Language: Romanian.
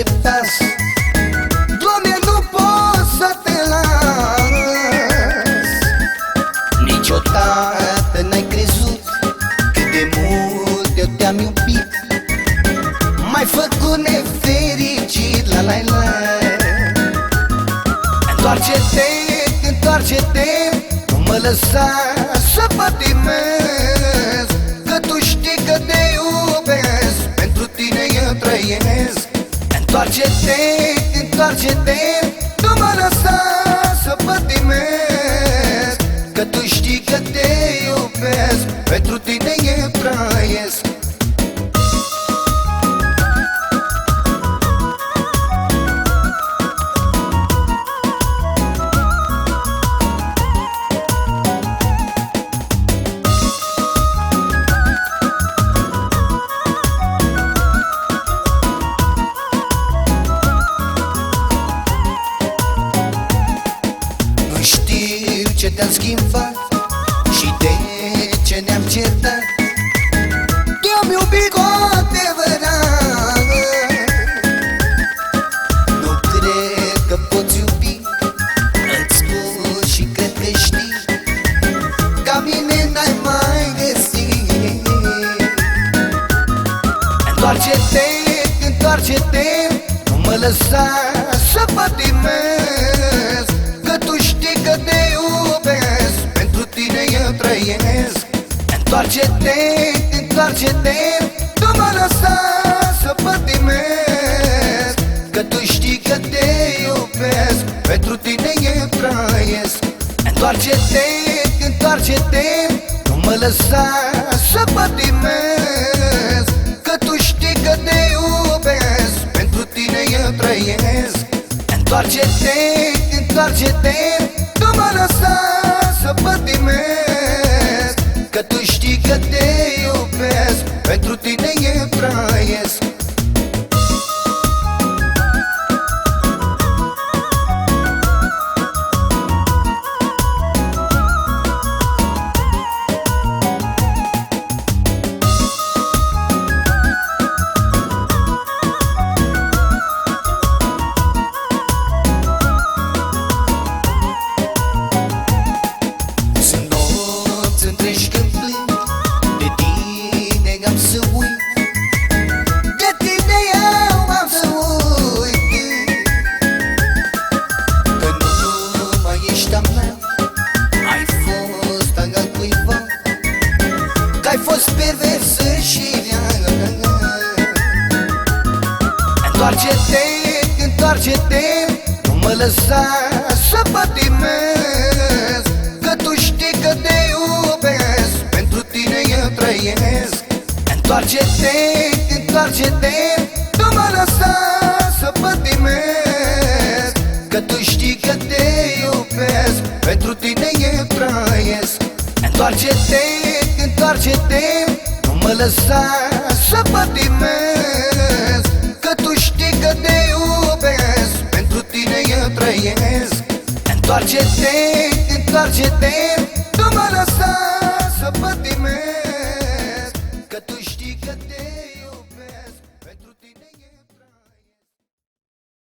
acceptas Doamne, nu pot să te las. Niciodată n-ai crezut Cât de mult eu te-am iubit. M-ai făcut nefericit La la la. Întoarce-te, întoarce-te Nu mă lăsa să patimez Întoarce-te, întoarce-te Nu mă lăsa să patimez Că tu știi că te iubesc. Pentru tine te-am schimbat Și de ce ne-am certat. Te-am iubit cu adevărat. Nu cred că poți iubi Îți spun și cred că știi Ca mine n-ai mai găsit. Întoarce-te, întoarce-te Nu mă lăsa să patimez trăiesc Întoarce-te, întoarce-te Nu mă lăsa să patimez Că tu știi că te iubesc Pentru tine eu trăiesc. Întoarce-te, întoarce-te Nu mă lăsa să patimez Că tu știi că te iubesc Pentru tine eu trăiesc. Întoarce-te, întoarce-te Nu mă lăsa să patimez Că tu știi că te iubesc. Pentru tine eu Întoarce-te, întoarce-te Nu mă lăsa să patimez Că tu știi că te iubesc Pentru tine eu trăiesc. Întoarce-te, întoarce-te Nu mă lăsa să patimez Că tu știi că te iubesc Pentru tine eu trăiesc. Întoarce-te, întoarce-te Nu mă lăsa să patimez Că tu știi că te iubesc Pentru tine eu trăiesc. Întoarce-te, întoarce-te Nu mă lăsa. să patimez